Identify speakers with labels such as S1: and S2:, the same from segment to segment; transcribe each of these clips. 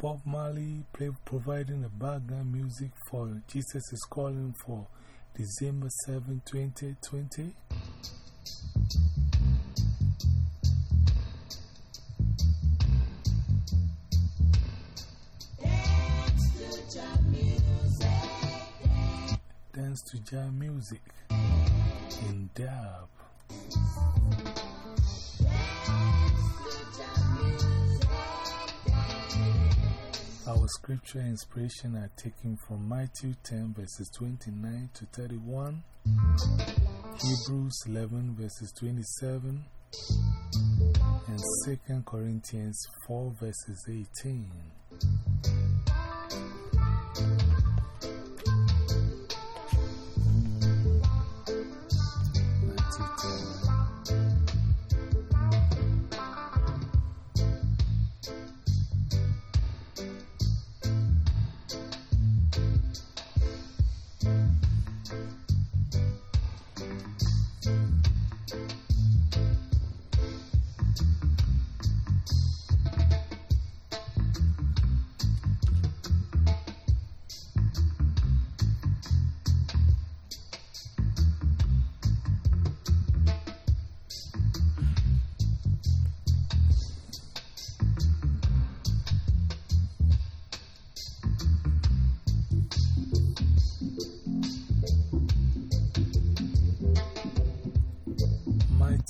S1: Bob Marley play, providing the background music for Jesus is Calling for December 7, 2020. Dance to jam music in dub. Scripture inspiration are taken from Matthew 10 verses 29 to 31, Hebrews 11 verses 27, and 2 Corinthians 4 verses 18.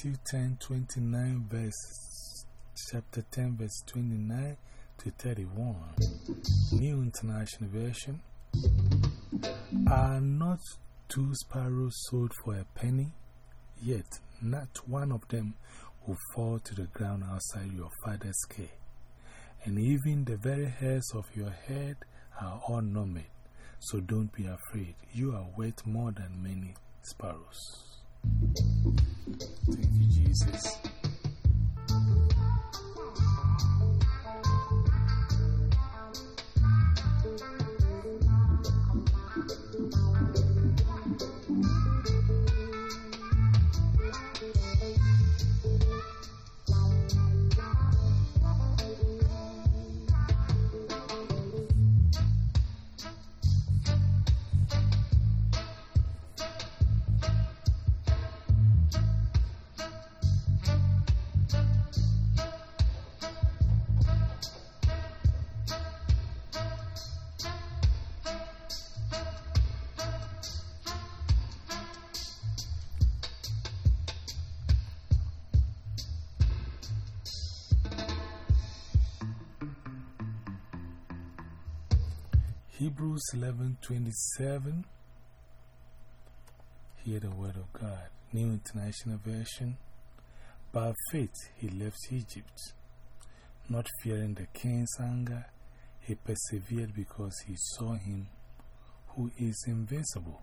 S1: Matthew 10 29, verse, chapter 10, verse 29 to 31. New International Version. Are not two sparrows sold for a penny? Yet not one of them will fall to the ground outside your father's care. And even the very hairs of your head are all numbered. So don't be afraid. You are worth more than many sparrows. Thank Hebrews 11:27 Hear the word of God. New International Version. By faith he left Egypt. Not fearing the king's anger, he persevered because he saw him who is invincible.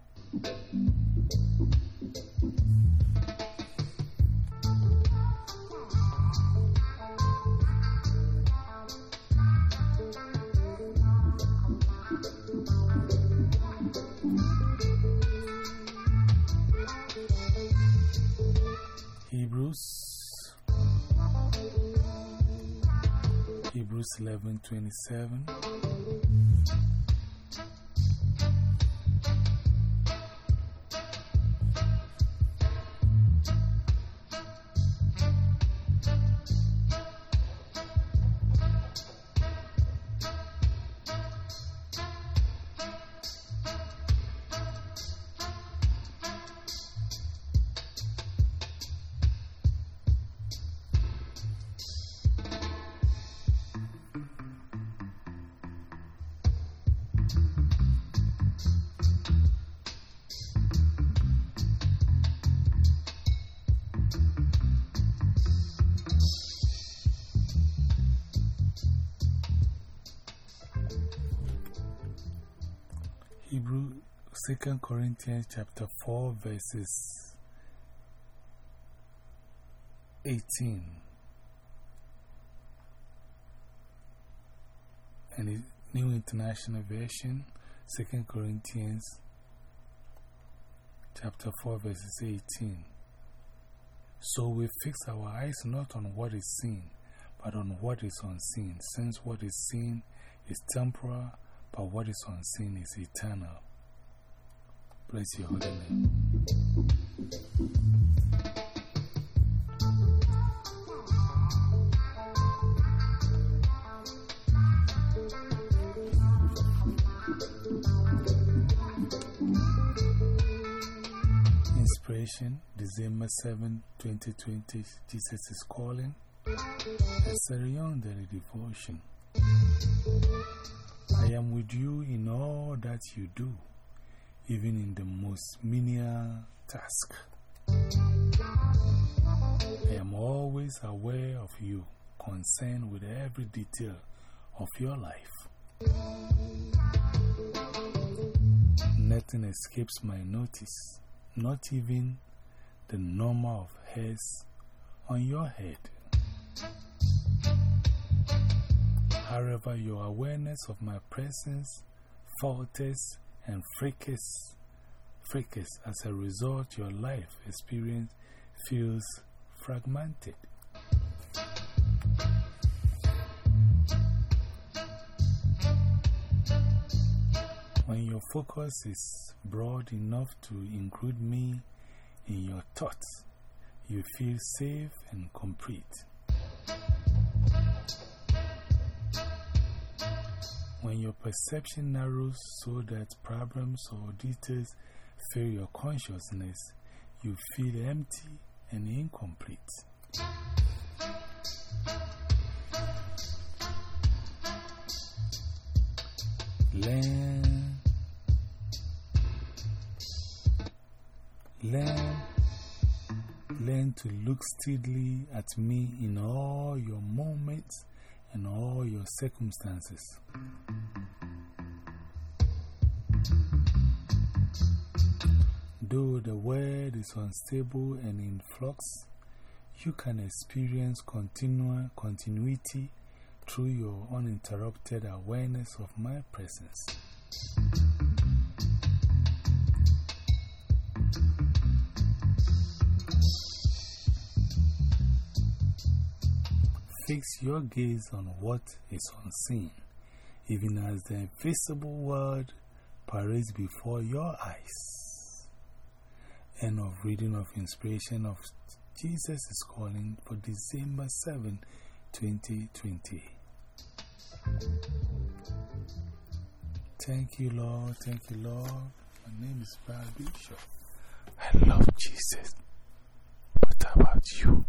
S1: Hebrews 11:27 Hebrew 2 Corinthians chapter 4 verses 18 and the New International Version 2 Corinthians chapter 4 verses 18 So we fix our eyes not on what is seen but on what is unseen since what is seen is temporal, but what is unseen is eternal. Bless your holy name. Inspiration, December 7, 2020. Jesus is calling. A Syrian daily devotion. I am with you in all that you do, even in the most menial task. I am always aware of you, concerned with every detail of your life. Nothing escapes my notice not even the number of hairs on your head. However, your awareness of my presence falters and fracas, as a result, your life experience feels fragmented. When your focus is broad enough to include me in your thoughts, you feel safe and complete. When your perception narrows so that problems or details fill your consciousness, you feel empty and incomplete. Learn. Learn, learn to look steadily at me in all your moments and all your circumstances. Though the world is unstable and in flux, you can experience continual continuity through your uninterrupted awareness of my presence. Fix your gaze on what is unseen, even as the invisible world parades before your eyes. End of reading of inspiration of Jesus is calling for December 7, 2020. Thank you, Lord. Thank you, Lord. My name is Brad. I love Jesus. What about you?